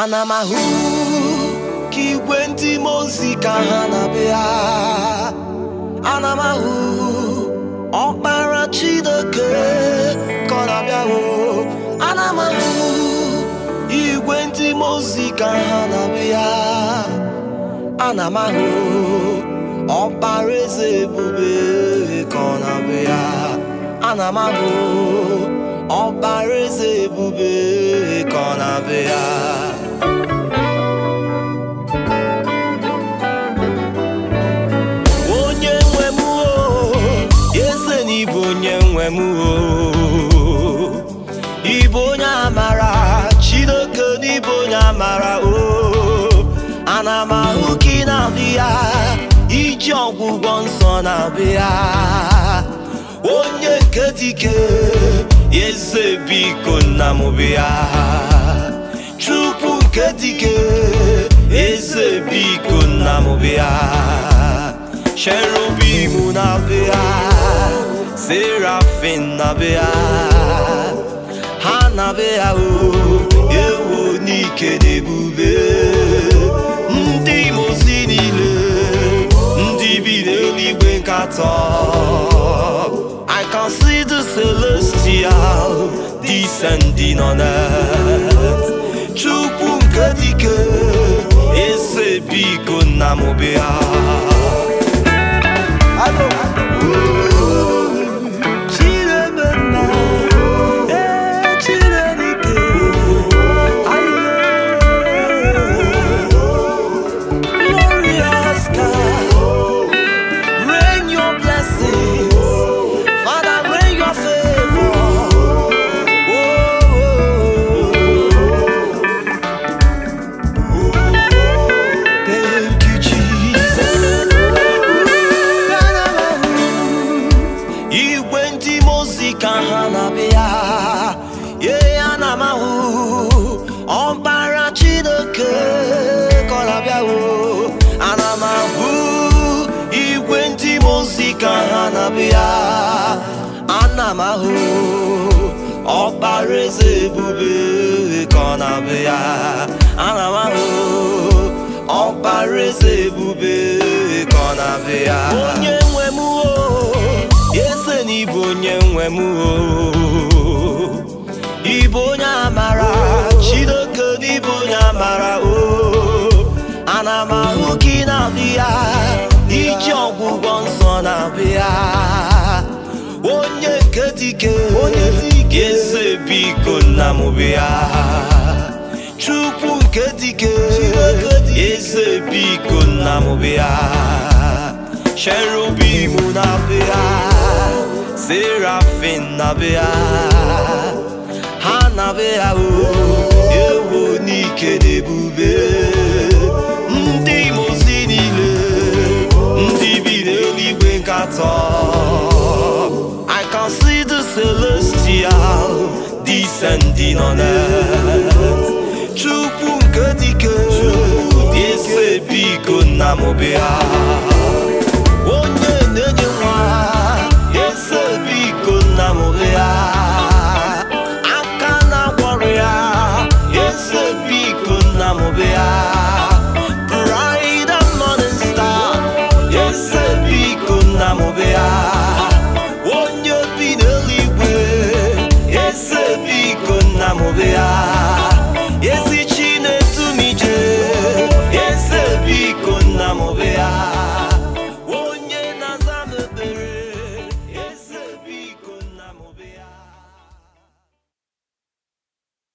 ana m ahụ ka igwe ndị mmụọ ozi ka ha na-abịa ana m ahụ ọkpara Chineke ka ọ na-abịa o ana m ahụ igwe ndị mmụọ ozi ka ha na-abịa ana m ahụ ọkpara eze ebube ka ọ na-abịa ana m ahụ ọkpara eze ebube ka ọ na-abịa onye nwe m o amara Chineke na ịbụ onye amara o ana m ahụ ka ị na-abịa iji ọgwụgwọ nsọ na-abịa onye nke dike eze biko nna m bịa chukwu nke dike eze biko nna m bịa cherubim na-abịa serafin na-abịa ha na-abịa o ewu n'ike na ebube ndị mozi niile ndị bi n'eluigwe nkatọ I can see the celestial descending on earth. Chukwu nke dike eze biko nna m mozi ka ha na-abịa, ana m ahụ ọkpara eze ebube ka ọ na-abịa, ana m ebube ka. Onye nwe m eze na ịbụ onye nwe m. Ịbụ onye amara, Chineke na ịbụ onye amara. Ana m ahụ ka ị na-abịa, iji ọgwụgwọ na-abịa. Onye nke dike, onye dike, eze biko nna m bịa. Chukwu nke dike, eze biko nna m bịa. Cherubim na-abịa, serafin na-abịa. ha na-abịa o ewo n'ike na ebube descending on earth Chukwu nke dike eze biko nna m realidad.